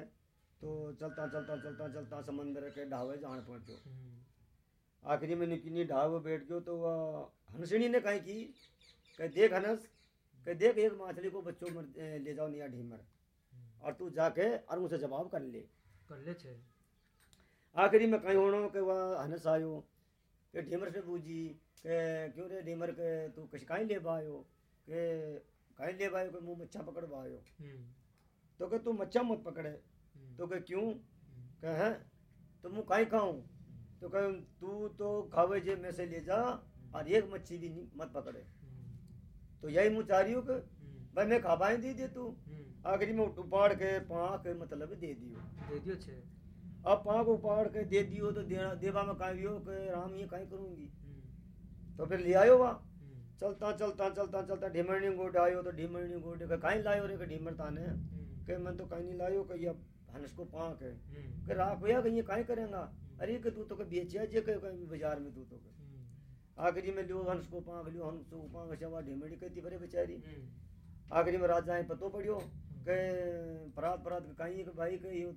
तो चलता चलता चलता चलता समंदर के ढावे जान पहुंचो। आखिरी में निकिनी ढावे बैठ गयो तो वह हंसनी ने कहीं की कह देख हनस कह देख एक मछली को बच्चों मर ले जाओ निया ढीमर। और तू जाके और मुझसे जवाब कर ले। कर ले छे। आखिरी में कहीं होना के वह हनस आयो के ढीमर से पूछी के क्यों रे ढीमर के तू कश काई ले बायो के कहीं ले बायो के मुँह मच्छा पकड़ बायो तो के तू मच्छा मत पकड़े। तो के क्यों? कहे हैं? तो मुँह काई खाऊं? तो कहे तू तो खावे जे में से ले जा और एक मच्छी भी मत पकड़े। तो यही मुँह चाह रही हो कि भाई मैं खाबाएँ दे दे तू। आखिरी में उपाड़ के पाँख मतलब दे दियो। दे दियो छे। अब पाँख उपाड़ के दे दियो तो देना देवा में कहीं हो कि राम ये कहीं करूँगी? तो फिर ले आयो वहाँ। चलता चलता चलता चलता ढीमरनी गोड आयो तो ढीमरनी गोड के कहीं लायो रे ढीमर ताने के मैं तो कहीं नहीं लायो? कि ये हंस को पाँख है कि राख भैया कहीं ये कहीं करेगा? अरे कि तू तो के बेचिया जे के कहीं बाज़ार में तू तो के आखिरी में लियो हंस को पाँख लियो हंस को पाँख शवा ढीमरनी कहती बरे बेचारी। आखिरी में राजाएँ पतो पड़ियो के परात परात के कहीं के भाई के यो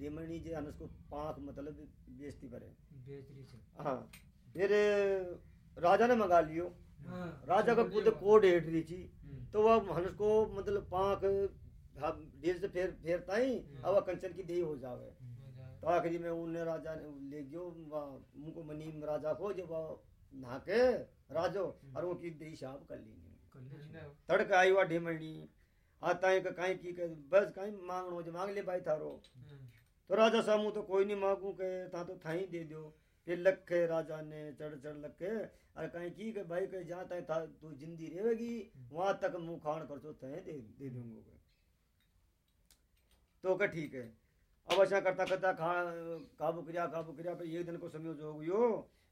ढीमरनी जे हंस को पाँख मतलब बेचती छे हाँ फिर राजा ने मंगा लियो। राजा का खुद कोड हेट रही थी तो वह हंस को मतलब पाँख ढेर से फेर फेरता ही अब वह कंचन की देही हो जावे। तो आखिरी में उन्हें राजा ने ले गयो वह मुँह को मनी राजा को जब नहा के राजो और वो की देही साहब कर ली तड़क आई हुआ ढीमणी आता है कहीं की के बस कहीं मांगनो जो मांग ले भाई थारो। तो राजा सामू तो कोई नहीं मांगू के ता तो थाई दे दो फिर लखे राजा ने चढ़ चढ़ लखे अरे कहीं की के भाई के जहाँ तक था तू जिंदी रहेगी वहाँ तक मुँह खान कर तो तय दे दे दूँगा के। तो के ठीक है। अब ऐसा करता करता खा काबू क्रिया काबू क्रिया पे एक दिन को समय जो गयो।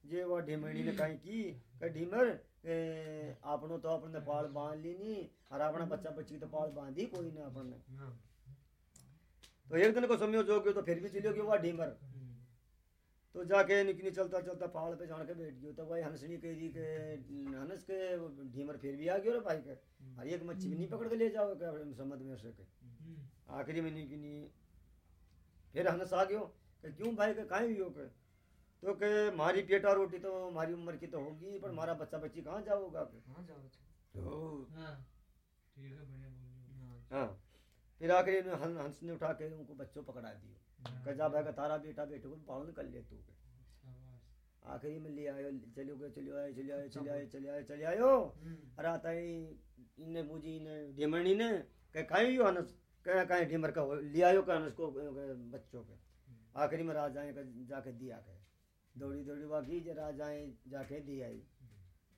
जे वह ढीमणी ने कहीं की के ढीमर आपनो तो अपने पाल बाँध ली नी और अपना बच्चा बच्ची तो पाल बांधी कोई ना अपने तो एक दिन को समय जो गयो तो फिर भी चलियो गयो वह ढीमर। तो जाके निकली चलता चलता पहाड़ पे जान के बैठ गयो। तो भाई हंसनी कह रही के हंस के ढीमर फिर भी आ गयो रे भाई के। और एक मच्छी भी नहीं पकड़ के ले जाओ समझ में से के आखिरी में निकली फिर हंस आ गयो कि क्यों भाई? के काहे भी हो? के तो के मारी पेटा रोटी तो हमारी उम्र की तो होगी पर हमारा बच्चा बच्ची कहाँ जाओगा? के कहाँ जाओ तो ठीक है। हाँ। फिर आखिरी में हं- हंस ने उठा के उनको बच्चों पकड़ा दियो। कह जा भाई का तारा बेटा बेटे को पालन कर ले तू के आखिरी में ले आयो चलो गए चलो आए चले आए चले आए चले आए चले आयो अरे आता ही इन्ने बूझी इन्ने ढीमणी ने। कह हनस कह काहे ढीमर का हो- ले आयो का हनस को बच्चों के आखिरी में राजाएँ का जाके दिया के दौड़ी दौड़ी वाकी जे राजाएँ जाके दी आई।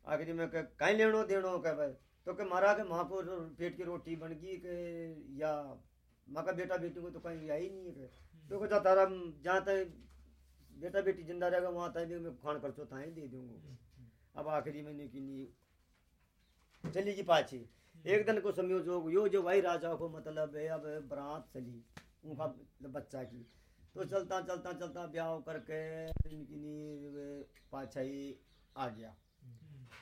आखिरी में कह लेनो देनो कह भाई। तो के मारा के माँ को पेट की रोटी बन गई के या माँ का बेटा बेटी को तो कहीं आई नहीं है तो कहता तारा जहाँ तक बेटा बेटी ज़िंदा रहेगा वहाँ तक भी मैं खान कर चो ताई दे दूँगा। अब आखिरी में निकली चली जी पाछी। एक दिन को संयोग यो जो भाई राजा को मतलब है, अब बरात चली उनका बच्चा की। तो चलता चलता चलता ब्याह करके इनकी नी पाछाई आ गया।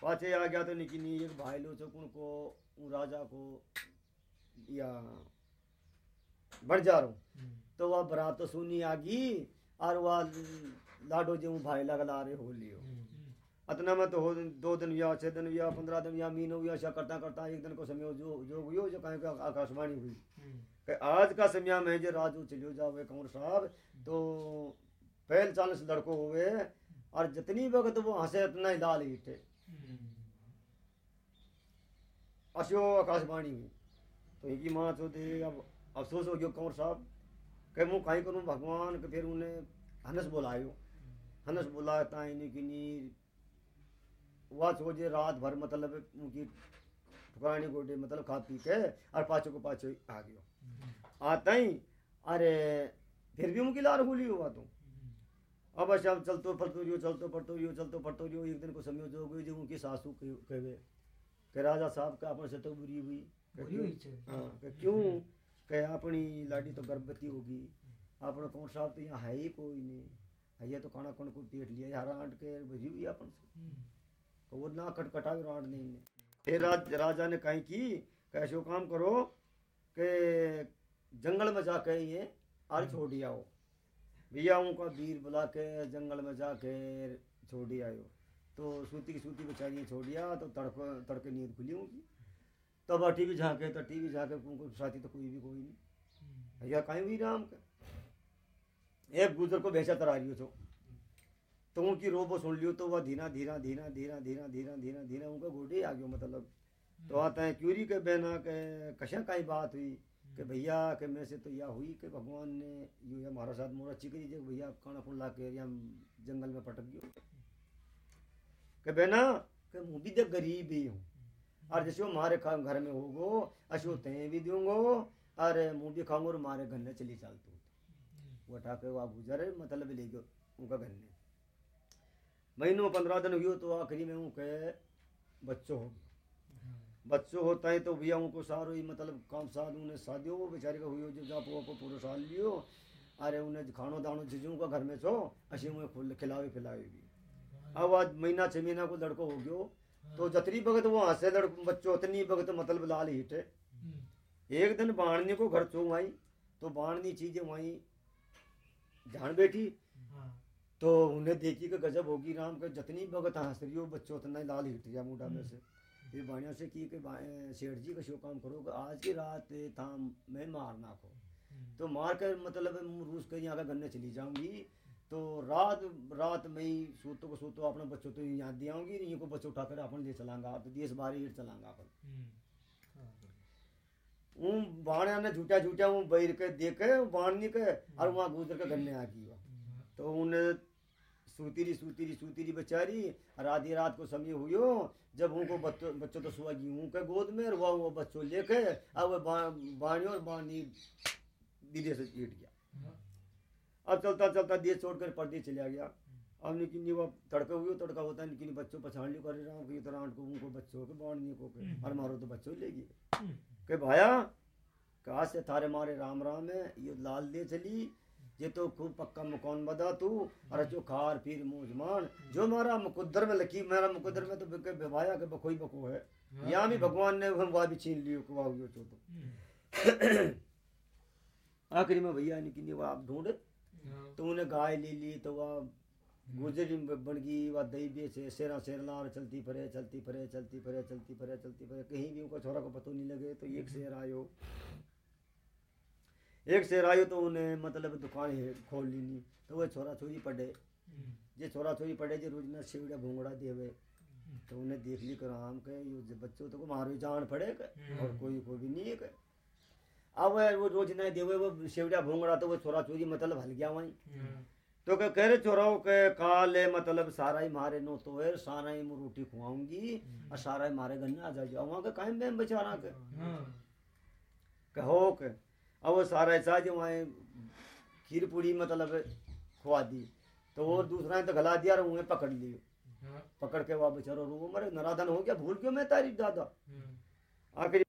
पाछे आ गया तो निकी नी एक भाई लो चकुन को राजा को, या, बढ़ जा रहा। तो वह बरात तो सुनी आ गई, और वह लाडो जो भाई लगा लगला रहे हो लियो। अतना में तो हो दो दिन या छह दिन या पंद्रह दिन या महीनों या ऐसा करता करता एक दिन को समय जो जो हुई जो कहीं आकाशवाणी हुई। कि आज का समय में जो राजू चलियो जावे कंवर साहब तो पहल चालीस लड़को हुए और जितनी वक्त वो हंसे उतना ही लाल ईटे अशो आकाशवाणी हुई। तो एक ही माँ तो दे अब अफसोस हो गयो कंवर साहब कि मैं कहीं करूँ भगवान के फिर उन्हें हनस बुलायो। हनस बुलाता ताई ने कि नी वह सोचे रात भर मतलब उनकी ठुकानी गोटे मतलब खा पी के और पाछो को पाछो आ गयो। आता ही अरे फिर भी उनकी लार हुली हुआ तो। अब अच्छा चलतो फरतो रियो चलतो पड़तो रियो चलतो पड़तो रियो एक दिन को समय जो गई जो उनकी सासू कहे कहे कि राजा साहब का अपन से तो बुरी हुई क्यों-। हाँ क्यों? कि अपनी लाडी तो गर्भवती होगी। अपना कौन साहब तो यहाँ है ही कोई नहीं। ये तो खाना कौन को पेट लिया यार आंट के भजी हुई अपन से। तो वो ना कटकटा भी रांट नहीं ने फिर राज, राजा ने कहीं की कि ऐसो काम करो के जंगल में जाके ये आर छोड़ आओ भैया उनका वीर बुला के जंगल में जाके छोड़ आयो तो सूती की सूती बेचारी छोड़िया तो तड़को तड़के नींद खुली उनकी तब टीवी झांके तो टीवी झांके उनको साथी तो कोई भी कोई नहीं। भैया कहीं भी राम का? एक गुजर को भेजा तरा रही हो तो उनकी रोबो सुन लियो तो वह धीरा धीरा धीरा धीरा धीरा धीरा धीरा धीरा उनका गोडे आ गयो मतलब। तो आता है क्यूरी के बहना के कशा का ही बात हुई? कि भैया के मैं से तो यह हुई कि भगवान ने यू हमारा साथ मोरा चिकरी जे भैया काना फुल ला के या जंगल में पटक गयो। कि बहना कि मुँह भी देख गरीब ही हूँ। और जैसे वो हमारे घर में होगो अशो ते भी दूंगो अरे मुँह भी खाऊंगो और हमारे घर में चली चाल तू। वो उठा के वहाँ गुजर मतलब ले गयो उनका घर में। महीनों पंद्रह दिन हुई तो आखिरी में उनके बच्चों हो गए बच्चों होता है तो भैया उनको सारो ही मतलब काम साथ उन्हें शादियों वो बेचारे का हुई जो जापो वापो पूरा साल लियो। अरे उन्हें खानो दानो चीज़ों का घर में छो अशी उन्हें खुल, खिलावे पिलावे भी। अब आज महीना, छह महीना को लड़को हो गयो तो जतरी भगत वो हंसे लड़को बच्चों, उतनी भगत मतलब लाल हिटे एक दिन बाणनी को घर चो आई तो बाणनी चीज़ें वहीं जान बैठी तो उन्हें देखी कि गजब होगी राम के जितनी भगत हंस रही हो बच्चों उतना ही लाल हिट गया मुंडा में से। फिर बाणिया से की कि सेठ जी का शो काम करो कि आज की रात था मैं मारना को तो मार कर मतलब रूस के यहाँ का गन्ने चली जाऊँगी तो रात रात में ही सोतो को सोतो अपने बच्चों तो यहाँ दे आऊँगी इन्हीं को बच्चों उठाकर अपन ले चलांगा तो देश बारी हिट चलांगा अपन। उन बाणिया ने झूठा झूठा वो बैर के दे के बाणनी के और वहाँ गुजर के गन्ने आ गई। तो उन्हें सूतीरी सूतीरी सूतीरी बेचारी आधी रात को समय हुई जब उनको बच्चों बच्चों तो सुआ गई उनके गोद में और वह वो बच्चों लेके अब वो बा- बाणी और बाणी विदेश से ईट गया। अब चलता चलता देश छोड़कर परदेश चला गया। अब निकिन वो तड़का हुई तड़का होता है निकिन बच्चों पछाड़ लियो करे राम की तरह को उनको बच्चों के बाणनी को के और मारो तो बच्चों ले गए। के भाया कहा से थारे मारे राम राम है? ये लाल दे चली ये तो खूब पक्का मकान बदा तू अरे जो खार पीर मुजमान जो मारा मुकद्दर में लकी मेरा मुकद्दर में तो बिके बेवाया के बकोई बको है यहाँ भी भगवान ने हम वहाँ भी छीन लियो को वाह चो तो आखिरी में भैया निकी ने वो आप ढूंढे तो उन्हें गाय ले ली तो वह गुजरी बन गई वह दही बेचे शेरा शेरला और चलती फरे चलती फरे चलती फरे चलती फरे चलती फरे कहीं भी उनका छोरा को पतो नहीं लगे तो एक शेर आयो एक शेर आयो तो उन्हें मतलब दुकान खोल ली तो वह छोरा छोरी पड़े जे छोरा छोरी पड़े जे रोज ना शिवड़ा घूंगड़ा देवे तो उन्हें देख ली कर आम के यो बच्चों तो को मारो जान पड़े के और कोई कोई भी नहीं है के अब वो रोज ना देवे वो शिवड़ा भूंगड़ा तो वो छोरा छोरी मतलब हल गया वहीं। तो के कह रहे चोराओ के काले मतलब सारा ही मारे नो तो है सारा ही मैं रोटी खुआऊँगी और सारा ही मारे गन्ने आ जाओ। वहाँ के कायम में बेचारा के कहो के अब वो सारा ऐसा जो वहाँ खीर पूड़ी मतलब खुआ दी। तो वो दूसरा ने तो गला दिया और उन्हें पकड़ लिए पकड़ के वापस वो रो मरे नराधन हो गया भूल क्यों मैं तारीफ़ दादा। आखिर